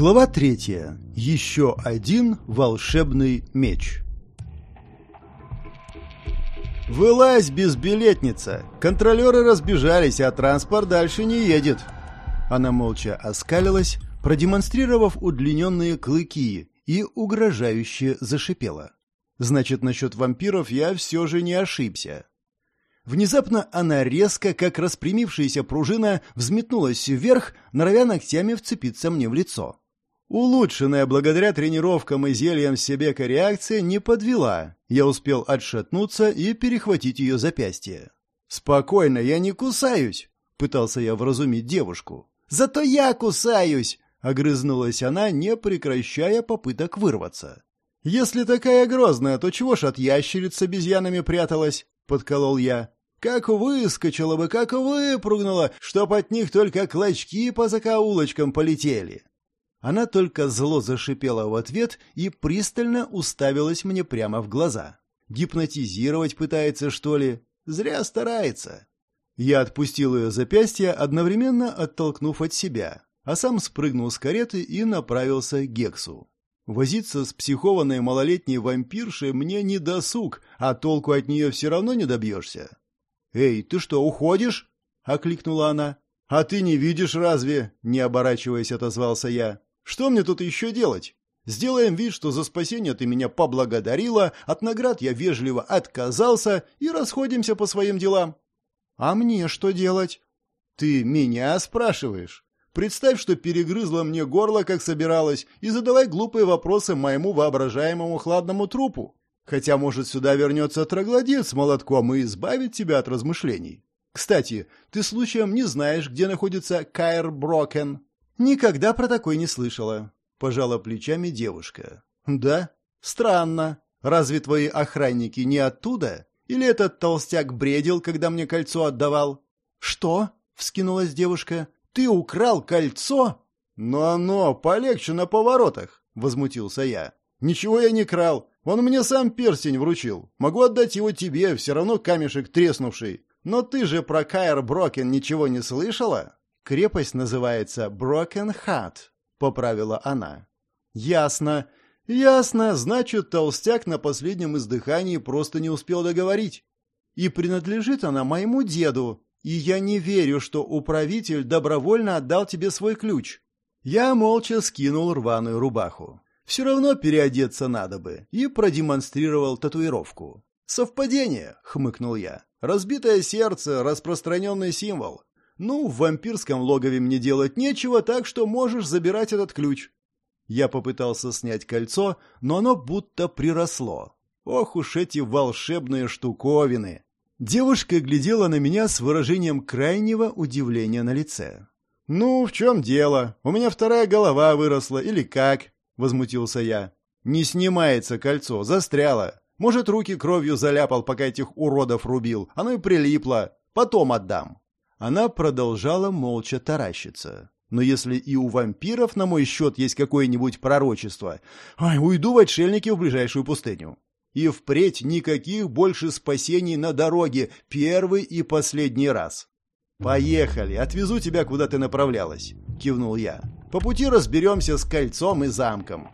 Глава третья. Еще один волшебный меч. «Вылазь, безбилетница! Контролеры разбежались, а транспорт дальше не едет!» Она молча оскалилась, продемонстрировав удлиненные клыки, и угрожающе зашипела. «Значит, насчет вампиров я все же не ошибся. Внезапно она резко, как распрямившаяся пружина, взметнулась вверх, норовя ногтями вцепиться мне в лицо. Улучшенная благодаря тренировкам и зельям Себека реакция не подвела. Я успел отшатнуться и перехватить ее запястье. «Спокойно, я не кусаюсь!» — пытался я вразумить девушку. «Зато я кусаюсь!» — огрызнулась она, не прекращая попыток вырваться. «Если такая грозная, то чего ж от ящериц с обезьянами пряталась?» — подколол я. Как выскочила бы, как выпрыгнула, чтоб от них только клочки по закоулочкам полетели. Она только зло зашипела в ответ и пристально уставилась мне прямо в глаза. Гипнотизировать пытается, что ли? Зря старается. Я отпустил ее запястье, одновременно оттолкнув от себя, а сам спрыгнул с кареты и направился к Гексу. Возиться с психованной малолетней вампиршей мне не досуг, а толку от нее все равно не добьешься. «Эй, ты что, уходишь?» — окликнула она. «А ты не видишь разве?» — не оборачиваясь, отозвался я. «Что мне тут еще делать? Сделаем вид, что за спасение ты меня поблагодарила, от наград я вежливо отказался и расходимся по своим делам». «А мне что делать?» «Ты меня спрашиваешь?» Представь, что перегрызла мне горло, как собиралась, и задавай глупые вопросы моему воображаемому хладному трупу. Хотя, может, сюда вернется троглодит с молотком и избавит тебя от размышлений. Кстати, ты случаем не знаешь, где находится Кайр Брокен? Никогда про такой не слышала. Пожала плечами девушка. Да? Странно. Разве твои охранники не оттуда? Или этот толстяк бредил, когда мне кольцо отдавал? Что? Вскинулась девушка. Ты украл кольцо? Но-но, полегче на поворотах, возмутился я. Ничего я не крал. Он мне сам перстень вручил. Могу отдать его тебе, все равно камешек треснувший. Но ты же про Кайр Брокен ничего не слышала? Крепость называется Брокен Хат, поправила она. Ясно. Ясно, значит, толстяк на последнем издыхании просто не успел договорить. И принадлежит она моему деду, и я не верю, что управитель добровольно отдал тебе свой ключ. Я молча скинул рваную рубаху. Все равно переодеться надо бы. И продемонстрировал татуировку. «Совпадение», — хмыкнул я. «Разбитое сердце — распространенный символ. Ну, в вампирском логове мне делать нечего, так что можешь забирать этот ключ». Я попытался снять кольцо, но оно будто приросло. Ох уж эти волшебные штуковины! Девушка глядела на меня с выражением крайнего удивления на лице. «Ну, в чем дело? У меня вторая голова выросла, или как?» возмутился я. «Не снимается кольцо, застряло. Может, руки кровью заляпал, пока этих уродов рубил. Оно и прилипло. Потом отдам». Она продолжала молча таращиться. Но если и у вампиров на мой счет есть какое-нибудь пророчество, ай, уйду в отшельники в ближайшую пустыню. И впредь никаких больше спасений на дороге, первый и последний раз. «Поехали, отвезу тебя, куда ты направлялась», — кивнул я. По пути разберемся с кольцом и замком.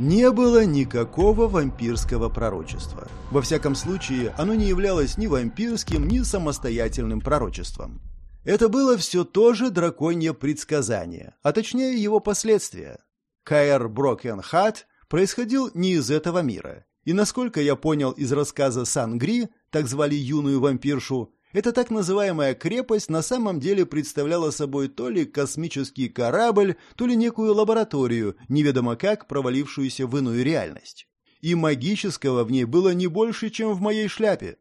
Не было никакого вампирского пророчества. Во всяком случае, оно не являлось ни вампирским, ни самостоятельным пророчеством. Это было все то же драконье предсказание, а точнее его последствия. Каэр Брокенхат происходил не из этого мира. И насколько я понял из рассказа Сангри, так звали юную вампиршу, эта так называемая крепость на самом деле представляла собой то ли космический корабль, то ли некую лабораторию, неведомо как провалившуюся в иную реальность. И магического в ней было не больше, чем в моей шляпе.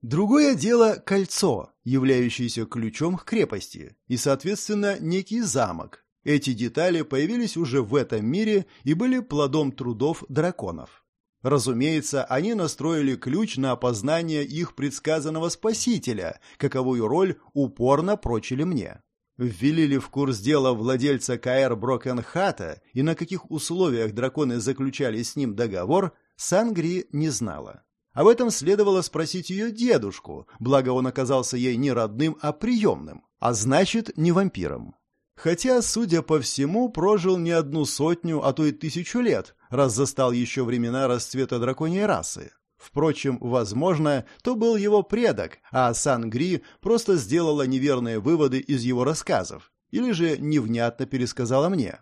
Другое дело – кольцо, являющееся ключом к крепости, и, соответственно, некий замок. Эти детали появились уже в этом мире и были плодом трудов драконов. Разумеется, они настроили ключ на опознание их предсказанного спасителя, каковую роль упорно прочили мне. Ввели ли в курс дела владельца КР Брокенхата и на каких условиях драконы заключали с ним договор, Сангри не знала. Об этом следовало спросить ее дедушку, благо он оказался ей не родным, а приемным, а значит, не вампиром. Хотя, судя по всему, прожил не одну сотню, а то и тысячу лет, раз застал еще времена расцвета драконьей расы. Впрочем, возможно, то был его предок, а Сан-Гри просто сделала неверные выводы из его рассказов, или же невнятно пересказала мне.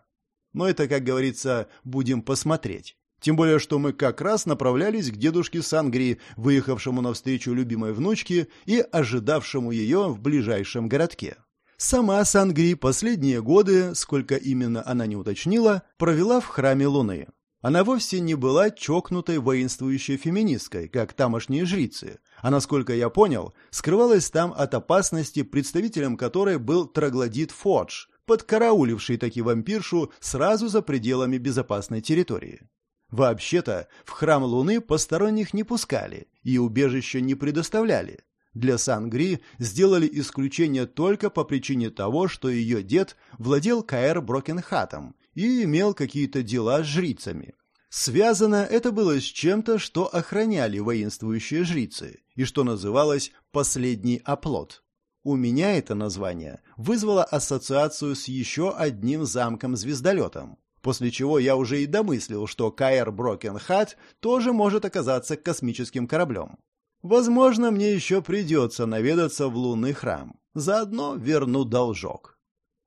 Но это, как говорится, будем посмотреть. Тем более, что мы как раз направлялись к дедушке Сангри, выехавшему навстречу любимой внучке и ожидавшему ее в ближайшем городке. Сама Сангри последние годы, сколько именно она не уточнила, провела в храме Луны. Она вовсе не была чокнутой воинствующей феминисткой, как тамошние жрицы, а, насколько я понял, скрывалась там от опасности, представителем которой был троглодит Фодж, подкарауливший таки вампиршу сразу за пределами безопасной территории. Вообще-то, в храм Луны посторонних не пускали и убежища не предоставляли. Для Сангри сделали исключение только по причине того, что ее дед владел Каэр Брокенхатом и имел какие-то дела с жрицами. Связано это было с чем-то, что охраняли воинствующие жрицы, и что называлось «последний оплот». У меня это название вызвало ассоциацию с еще одним замком-звездолетом, после чего я уже и домыслил, что Каэр Брокенхат тоже может оказаться космическим кораблем. Возможно, мне еще придется наведаться в лунный храм, заодно верну должок.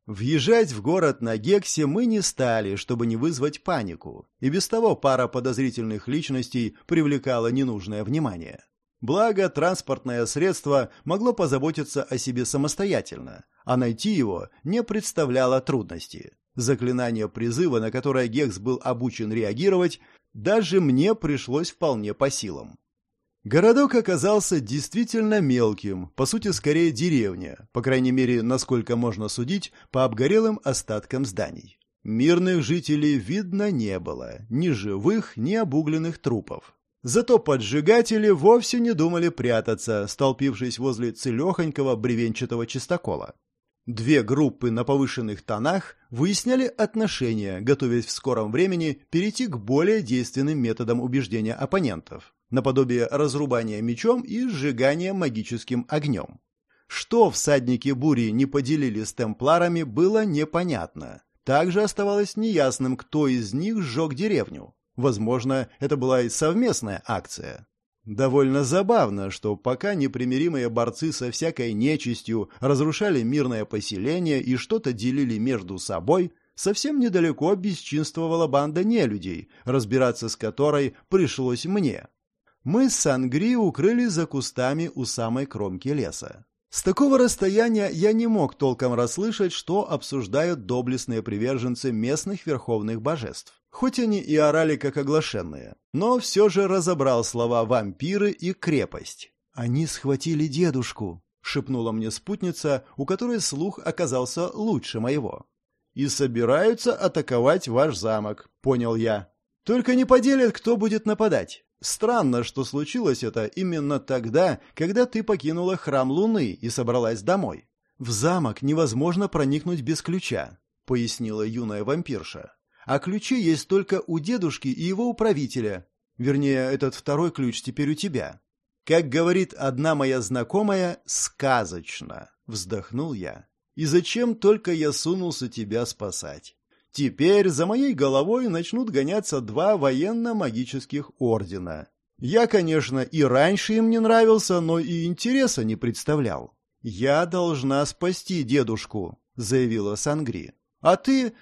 Въезжать в город на Гексе мы не стали, чтобы не вызвать панику, и без того пара подозрительных личностей привлекала ненужное внимание. Благо, транспортное средство могло позаботиться о себе самостоятельно, а найти его не представляло трудности. Заклинание призыва, на которое Гекс был обучен реагировать, даже мне пришлось вполне по силам. Городок оказался действительно мелким, по сути, скорее деревня, по крайней мере, насколько можно судить, по обгорелым остаткам зданий. Мирных жителей видно не было, ни живых, ни обугленных трупов. Зато поджигатели вовсе не думали прятаться, столпившись возле целехонького бревенчатого чистокола. Две группы на повышенных тонах выясняли отношения, готовясь в скором времени перейти к более действенным методам убеждения оппонентов наподобие разрубания мечом и сжигания магическим огнем. Что всадники бури не поделили с темпларами, было непонятно. Также оставалось неясным, кто из них сжег деревню. Возможно, это была и совместная акция. Довольно забавно, что пока непримиримые борцы со всякой нечистью разрушали мирное поселение и что-то делили между собой, совсем недалеко бесчинствовала банда нелюдей, разбираться с которой пришлось мне мы с Сангри укрылись за кустами у самой кромки леса. С такого расстояния я не мог толком расслышать, что обсуждают доблестные приверженцы местных верховных божеств. Хоть они и орали как оглашенные, но все же разобрал слова «вампиры» и «крепость». «Они схватили дедушку», — шепнула мне спутница, у которой слух оказался лучше моего. «И собираются атаковать ваш замок», — понял я. «Только не поделят, кто будет нападать. Странно, что случилось это именно тогда, когда ты покинула храм Луны и собралась домой. В замок невозможно проникнуть без ключа, пояснила юная вампирша. А ключи есть только у дедушки и его управителя. Вернее, этот второй ключ теперь у тебя. Как говорит одна моя знакомая, сказочно, вздохнул я. И зачем только я сунулся тебя спасать? Теперь за моей головой начнут гоняться два военно-магических ордена. Я, конечно, и раньше им не нравился, но и интереса не представлял. «Я должна спасти дедушку», — заявила Сангри. «А ты...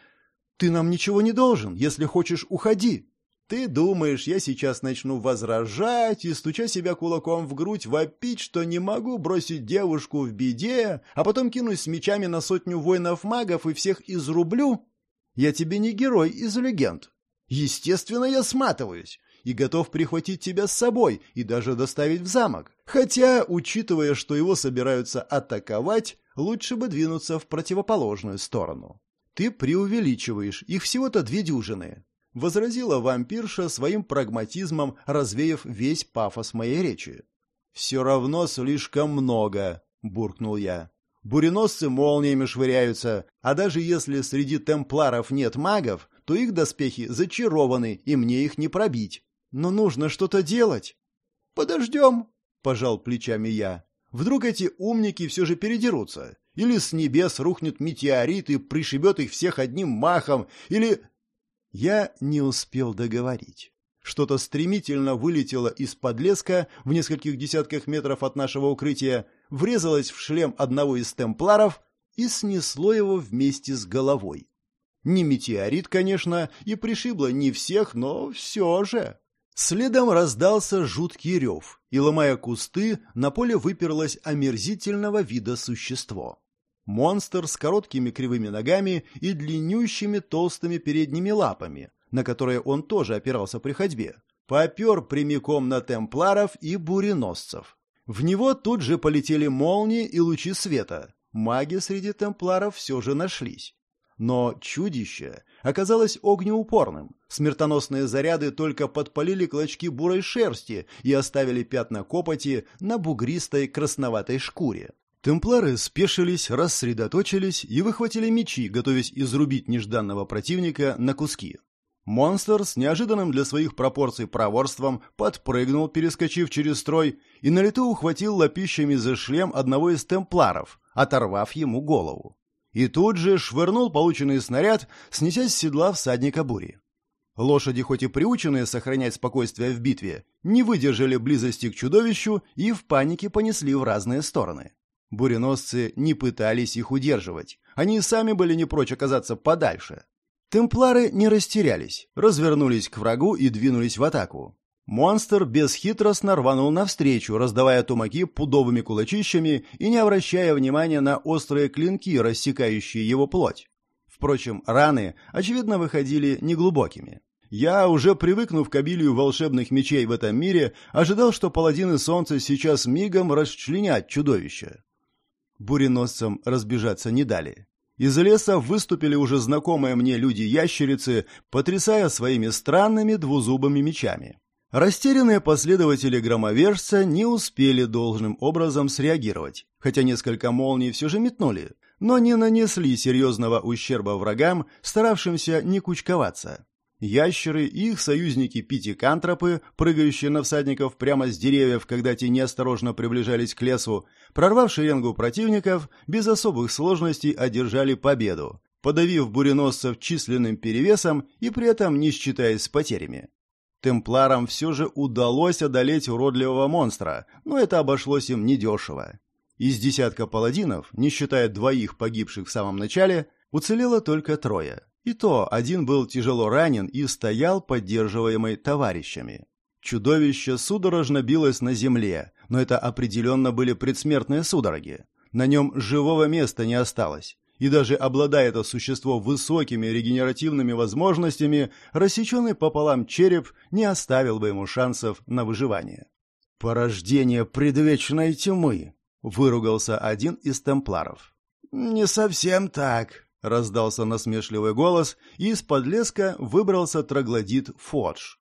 ты нам ничего не должен. Если хочешь, уходи». «Ты думаешь, я сейчас начну возражать и, стуча себя кулаком в грудь, вопить, что не могу бросить девушку в беде, а потом кинусь с мечами на сотню воинов-магов и всех изрублю?» Я тебе не герой из легенд. Естественно, я сматываюсь и готов прихватить тебя с собой и даже доставить в замок. Хотя, учитывая, что его собираются атаковать, лучше бы двинуться в противоположную сторону. Ты преувеличиваешь, их всего-то две дюжины. Возразила вампирша своим прагматизмом, развеяв весь пафос моей речи. «Все равно слишком много», — буркнул я. Буреносцы молниями швыряются, а даже если среди темпларов нет магов, то их доспехи зачарованы, и мне их не пробить. Но нужно что-то делать. «Подождем», — пожал плечами я. «Вдруг эти умники все же передерутся? Или с небес рухнет метеорит и пришибет их всех одним махом, или... Я не успел договорить. Что-то стремительно вылетело из-под леска в нескольких десятках метров от нашего укрытия, врезалось в шлем одного из темпларов и снесло его вместе с головой. Не метеорит, конечно, и пришибло не всех, но все же. Следом раздался жуткий рев, и, ломая кусты, на поле выперлось омерзительного вида существо. Монстр с короткими кривыми ногами и длиннющими толстыми передними лапами, на которые он тоже опирался при ходьбе, попер прямиком на темпларов и буреносцев. В него тут же полетели молнии и лучи света. Маги среди темпларов все же нашлись. Но чудище оказалось огнеупорным. Смертоносные заряды только подпалили клочки бурой шерсти и оставили пятна копоти на бугристой красноватой шкуре. Темплары спешились, рассредоточились и выхватили мечи, готовясь изрубить нежданного противника на куски. Монстр с неожиданным для своих пропорций проворством подпрыгнул, перескочив через строй, и на лету ухватил лопищами за шлем одного из темпларов, оторвав ему голову и тут же швырнул полученный снаряд, снеся с седла всадника бури. Лошади, хоть и приученные сохранять спокойствие в битве, не выдержали близости к чудовищу и в панике понесли в разные стороны. Буреносцы не пытались их удерживать. Они сами были не прочь оказаться подальше. Темплары не растерялись, развернулись к врагу и двинулись в атаку. Монстр бесхитростно рванул навстречу, раздавая тумаки пудовыми кулачищами и не обращая внимания на острые клинки, рассекающие его плоть. Впрочем, раны, очевидно, выходили неглубокими. Я, уже привыкнув к обилию волшебных мечей в этом мире, ожидал, что паладины солнца сейчас мигом расчленят чудовище. Буреносцам разбежаться не дали. Из леса выступили уже знакомые мне люди-ящерицы, потрясая своими странными двузубыми мечами. Растерянные последователи громовержца не успели должным образом среагировать, хотя несколько молний все же метнули, но не нанесли серьезного ущерба врагам, старавшимся не кучковаться. Ящеры их союзники-питикантропы, прыгающие на всадников прямо с деревьев, когда те неосторожно приближались к лесу, прорвав шеренгу противников, без особых сложностей одержали победу, подавив буреносцев численным перевесом и при этом не считаясь с потерями. Темпларам все же удалось одолеть уродливого монстра, но это обошлось им недешево. Из десятка паладинов, не считая двоих погибших в самом начале, уцелело только трое. И то один был тяжело ранен и стоял поддерживаемый товарищами. Чудовище судорожно билось на земле, но это определенно были предсмертные судороги. На нем живого места не осталось и даже обладая это существо высокими регенеративными возможностями, рассеченный пополам череп не оставил бы ему шансов на выживание. «Порождение предвечной тьмы!» — выругался один из темпларов. «Не совсем так», — раздался насмешливый голос, и из-под леска выбрался троглодит Фодж.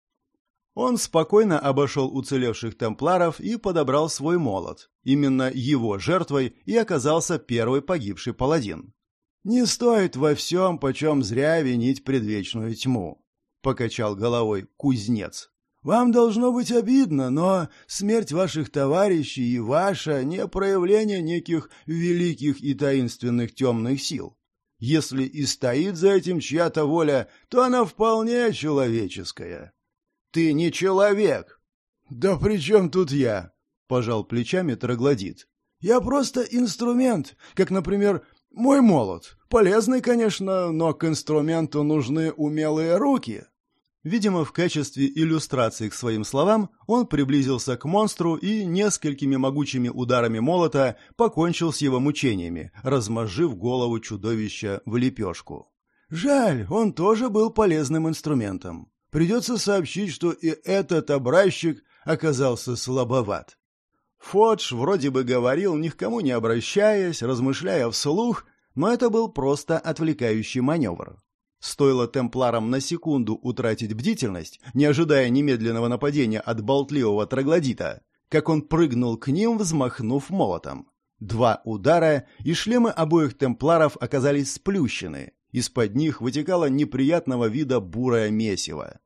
Он спокойно обошел уцелевших темпларов и подобрал свой молот. Именно его жертвой и оказался первый погибший паладин. «Не стоит во всем, почем зря винить предвечную тьму», — покачал головой кузнец. «Вам должно быть обидно, но смерть ваших товарищей и ваша — не проявление неких великих и таинственных темных сил. Если и стоит за этим чья-то воля, то она вполне человеческая». «Ты не человек!» «Да при чем тут я?» — пожал плечами троглодит. «Я просто инструмент, как, например, мой молот. Полезный, конечно, но к инструменту нужны умелые руки. Видимо, в качестве иллюстрации к своим словам он приблизился к монстру и несколькими могучими ударами молота покончил с его мучениями, размозжив голову чудовища в лепешку. Жаль, он тоже был полезным инструментом. Придется сообщить, что и этот образчик оказался слабоват. Фодж вроде бы говорил, ни к кому не обращаясь, размышляя вслух, но это был просто отвлекающий маневр. Стоило темпларам на секунду утратить бдительность, не ожидая немедленного нападения от болтливого троглодита, как он прыгнул к ним, взмахнув молотом. Два удара, и шлемы обоих темпларов оказались сплющены. Из-под них вытекало неприятного вида бурое месиво.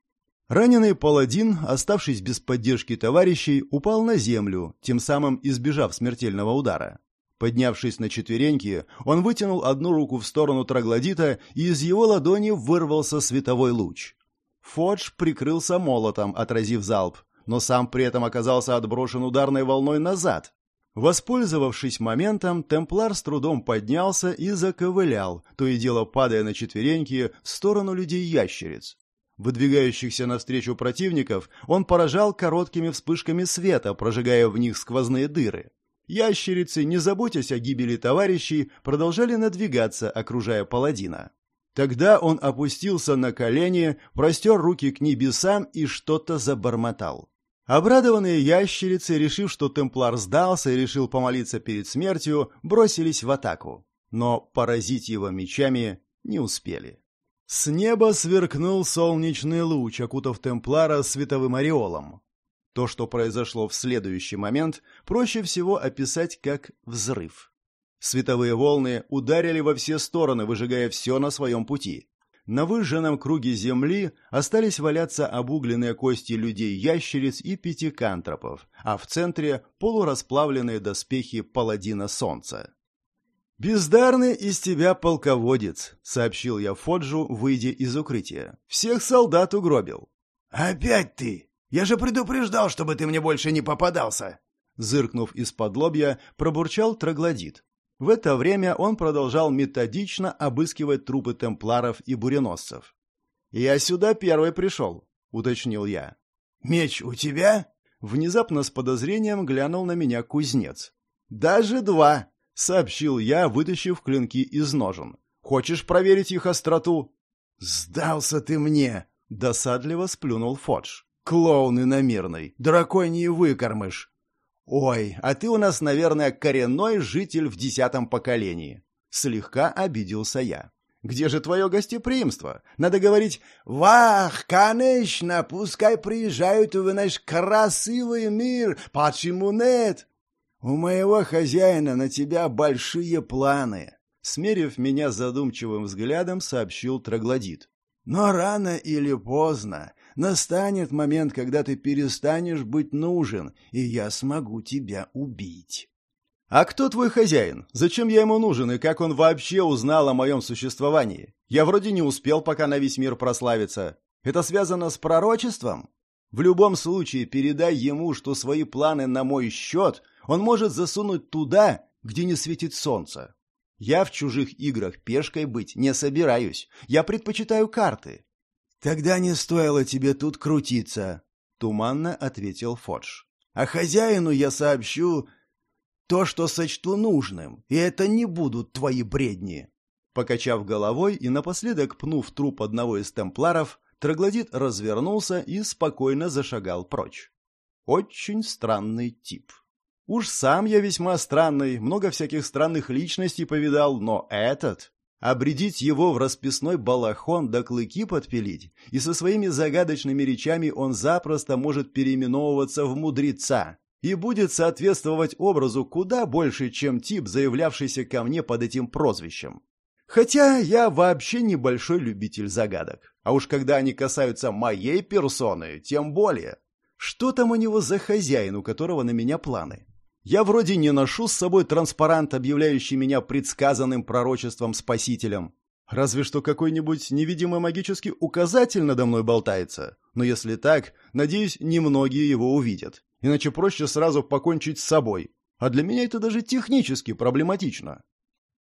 Раненый паладин, оставшись без поддержки товарищей, упал на землю, тем самым избежав смертельного удара. Поднявшись на четвереньки, он вытянул одну руку в сторону троглодита, и из его ладони вырвался световой луч. Фодж прикрылся молотом, отразив залп, но сам при этом оказался отброшен ударной волной назад. Воспользовавшись моментом, темплар с трудом поднялся и заковылял, то и дело падая на четвереньки в сторону людей-ящериц. Выдвигающихся навстречу противников он поражал короткими вспышками света, прожигая в них сквозные дыры. Ящерицы, не заботясь о гибели товарищей, продолжали надвигаться, окружая паладина. Тогда он опустился на колени, простер руки к небесам и что-то забормотал. Обрадованные ящерицы, решив, что темплар сдался и решил помолиться перед смертью, бросились в атаку. Но поразить его мечами не успели. С неба сверкнул солнечный луч, окутав темплара световым ореолом. То, что произошло в следующий момент, проще всего описать как взрыв. Световые волны ударили во все стороны, выжигая все на своем пути. На выжженном круге земли остались валяться обугленные кости людей-ящериц и пятикантропов, а в центре полурасплавленные доспехи паладина солнца. «Бездарный из тебя полководец», — сообщил я Фоджу, выйдя из укрытия. «Всех солдат угробил». «Опять ты! Я же предупреждал, чтобы ты мне больше не попадался!» Зыркнув из-под лобья, пробурчал троглодит. В это время он продолжал методично обыскивать трупы темпларов и буреносцев. «Я сюда первый пришел», — уточнил я. «Меч у тебя?» Внезапно с подозрением глянул на меня кузнец. «Даже два», — сообщил я, вытащив клинки из ножен. «Хочешь проверить их остроту?» «Сдался ты мне!» — досадливо сплюнул Фодж. «Клоун иномирный, драконий выкормыш!» «Ой, а ты у нас, наверное, коренной житель в десятом поколении!» Слегка обиделся я. «Где же твое гостеприимство? Надо говорить «Вах, конечно, пускай приезжают в наш красивый мир, почему нет?» «У моего хозяина на тебя большие планы», — смерив меня задумчивым взглядом, сообщил троглодит. «Но рано или поздно настанет момент, когда ты перестанешь быть нужен, и я смогу тебя убить». «А кто твой хозяин? Зачем я ему нужен, и как он вообще узнал о моем существовании? Я вроде не успел пока на весь мир прославиться. Это связано с пророчеством? В любом случае, передай ему, что свои планы на мой счет он может засунуть туда, где не светит солнце. Я в чужих играх пешкой быть не собираюсь. Я предпочитаю карты. «Тогда не стоило тебе тут крутиться», — туманно ответил Фодж. «А хозяину я сообщу то, что сочту нужным, и это не будут твои бредни». Покачав головой и напоследок пнув труп одного из темпларов, троглодит развернулся и спокойно зашагал прочь. Очень странный тип. Уж сам я весьма странный, много всяких странных личностей повидал, но этот обредить его в расписной балахон да клыки подпилить, и со своими загадочными речами он запросто может переименовываться в мудреца и будет соответствовать образу куда больше, чем тип, заявлявшийся ко мне под этим прозвищем. Хотя я вообще небольшой любитель загадок, а уж когда они касаются моей персоны, тем более. Что там у него за хозяин, у которого на меня планы? Я вроде не ношу с собой транспарант, объявляющий меня предсказанным пророчеством спасителем. Разве что какой-нибудь невидимый магический указатель надо мной болтается. Но если так, надеюсь, немногие его увидят. Иначе проще сразу покончить с собой. А для меня это даже технически проблематично.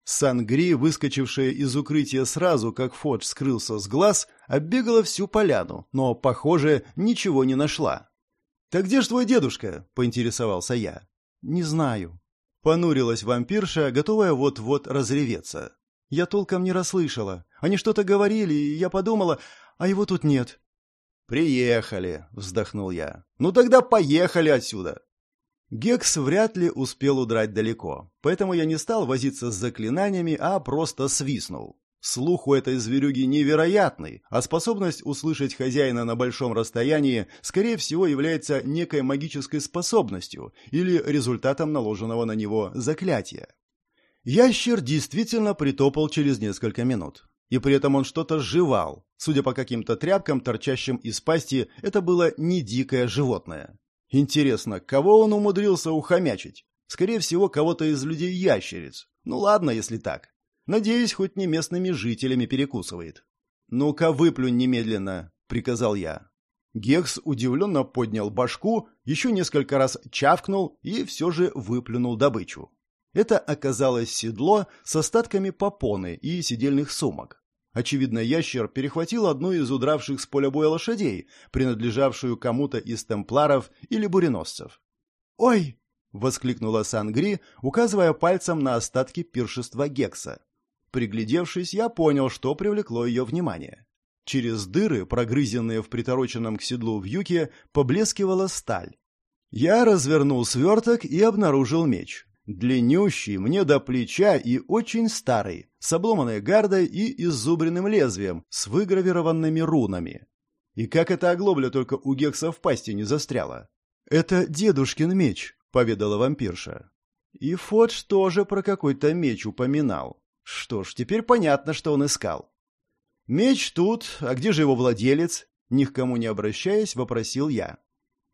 Сангри, выскочившая из укрытия сразу, как Фодж скрылся с глаз, оббегала всю поляну, но, похоже, ничего не нашла. «Так где ж твой дедушка?» — поинтересовался я. «Не знаю». Понурилась вампирша, готовая вот-вот разреветься. Я толком не расслышала. Они что-то говорили, и я подумала, а его тут нет. «Приехали», — вздохнул я. «Ну тогда поехали отсюда». Гекс вряд ли успел удрать далеко, поэтому я не стал возиться с заклинаниями, а просто свистнул. Слух у этой зверюги невероятный, а способность услышать хозяина на большом расстоянии, скорее всего, является некой магической способностью или результатом наложенного на него заклятия. Ящер действительно притопал через несколько минут. И при этом он что-то жевал. Судя по каким-то тряпкам, торчащим из пасти, это было не дикое животное. Интересно, кого он умудрился ухомячить? Скорее всего, кого-то из людей-ящериц. Ну ладно, если так. Надеюсь, хоть не местными жителями перекусывает. «Ну-ка, выплюнь немедленно», — приказал я. Гекс удивленно поднял башку, еще несколько раз чавкнул и все же выплюнул добычу. Это оказалось седло с остатками попоны и сидельных сумок. Очевидно, ящер перехватил одну из удравших с поля боя лошадей, принадлежавшую кому-то из темпларов или буреносцев. «Ой!» — воскликнула Сангри, указывая пальцем на остатки пиршества Гекса. Приглядевшись, я понял, что привлекло ее внимание. Через дыры, прогрызенные в притороченном к седлу вьюке, поблескивала сталь. Я развернул сверток и обнаружил меч. Длиннющий, мне до плеча и очень старый, с обломанной гардой и иззубренным лезвием, с выгравированными рунами. И как эта оглобля только у Гекса в пасти не застряла? «Это дедушкин меч», — поведала вампирша. И Фодж тоже про какой-то меч упоминал. Что ж, теперь понятно, что он искал. «Меч тут, а где же его владелец?» Ни к кому не обращаясь, вопросил я.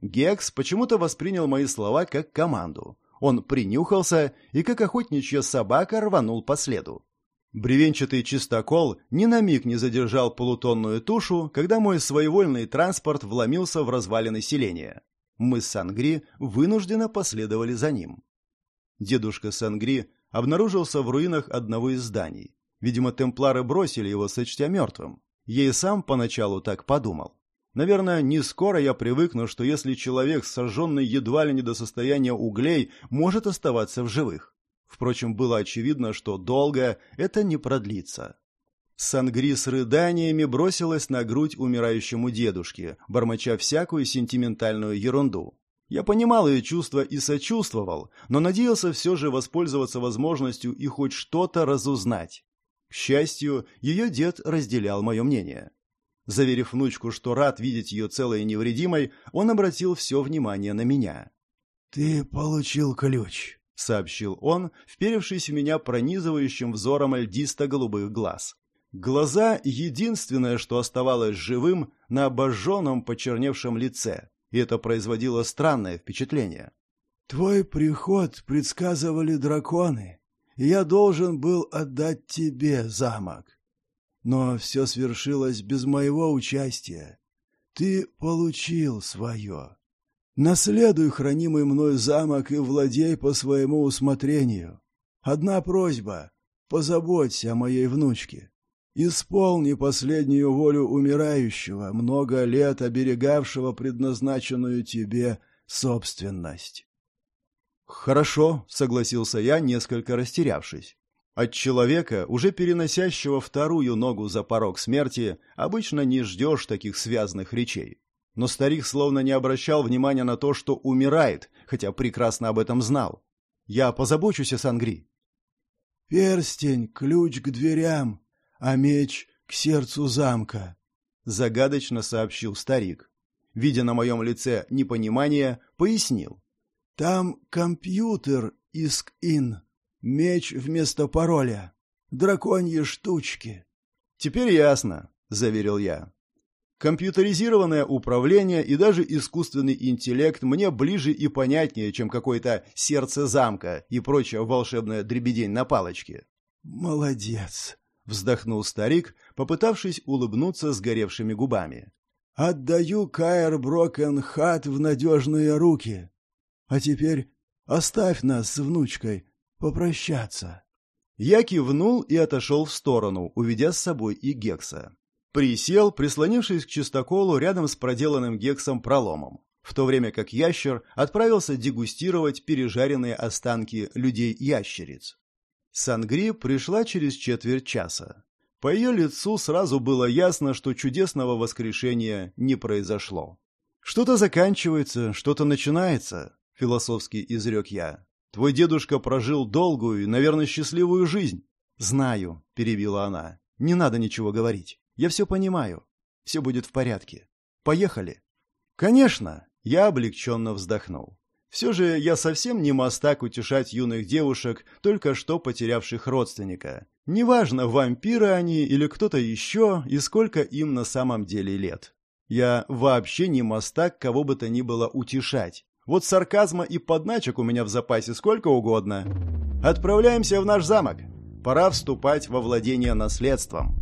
Гекс почему-то воспринял мои слова как команду. Он принюхался и, как охотничья собака, рванул по следу. Бревенчатый чистокол ни на миг не задержал полутонную тушу, когда мой своевольный транспорт вломился в развалины селения. Мы с Сангри вынужденно последовали за ним. Дедушка Сангри обнаружился в руинах одного из зданий. Видимо, темплары бросили его, сочтя мертвым. И сам поначалу так подумал. Наверное, не скоро я привыкну, что если человек, сожженный едва ли не до состояния углей, может оставаться в живых. Впрочем, было очевидно, что долго это не продлится. Сангри с рыданиями бросилась на грудь умирающему дедушке, бормоча всякую сентиментальную ерунду. Я понимал ее чувства и сочувствовал, но надеялся все же воспользоваться возможностью и хоть что-то разузнать. К счастью, ее дед разделял мое мнение. Заверив внучку, что рад видеть ее целой и невредимой, он обратил все внимание на меня. «Ты получил ключ», — сообщил он, вперевшись в меня пронизывающим взором льдисто-голубых глаз. Глаза — единственное, что оставалось живым на обожженном, почерневшем лице, и это производило странное впечатление. «Твой приход предсказывали драконы и я должен был отдать тебе замок. Но все свершилось без моего участия. Ты получил свое. Наследуй хранимый мной замок и владей по своему усмотрению. Одна просьба — позаботься о моей внучке. Исполни последнюю волю умирающего, много лет оберегавшего предназначенную тебе собственность. «Хорошо», — согласился я, несколько растерявшись. От человека, уже переносящего вторую ногу за порог смерти, обычно не ждешь таких связанных речей. Но старик словно не обращал внимания на то, что умирает, хотя прекрасно об этом знал. «Я позабочусь о Сангри». «Перстень — ключ к дверям, а меч — к сердцу замка», — загадочно сообщил старик. Видя на моем лице непонимание, пояснил. Там компьютер иск-ин, меч вместо пароля, драконьи штучки. Теперь ясно, заверил я. Компьютеризированное управление и даже искусственный интеллект мне ближе и понятнее, чем какое-то сердце замка и прочая волшебная дребедень на палочке. Молодец, вздохнул старик, попытавшись улыбнуться сгоревшими губами. Отдаю Каэр Брокенхат в надежные руки. А теперь оставь нас с внучкой попрощаться». Я кивнул и отошел в сторону, уведя с собой и Гекса. Присел, прислонившись к чистоколу рядом с проделанным Гексом проломом, в то время как ящер отправился дегустировать пережаренные останки людей-ящериц. Сангри пришла через четверть часа. По ее лицу сразу было ясно, что чудесного воскрешения не произошло. Что-то заканчивается, что-то начинается философски изрек я. Твой дедушка прожил долгую и, наверное, счастливую жизнь. Знаю, перебила она. Не надо ничего говорить. Я все понимаю. Все будет в порядке. Поехали. Конечно, я облегченно вздохнул. Все же я совсем не мастак утешать юных девушек, только что потерявших родственника. Неважно, вампиры они или кто-то еще, и сколько им на самом деле лет. Я вообще не мастак кого бы то ни было утешать. Вот сарказма и подначек у меня в запасе сколько угодно. Отправляемся в наш замок. Пора вступать во владение наследством.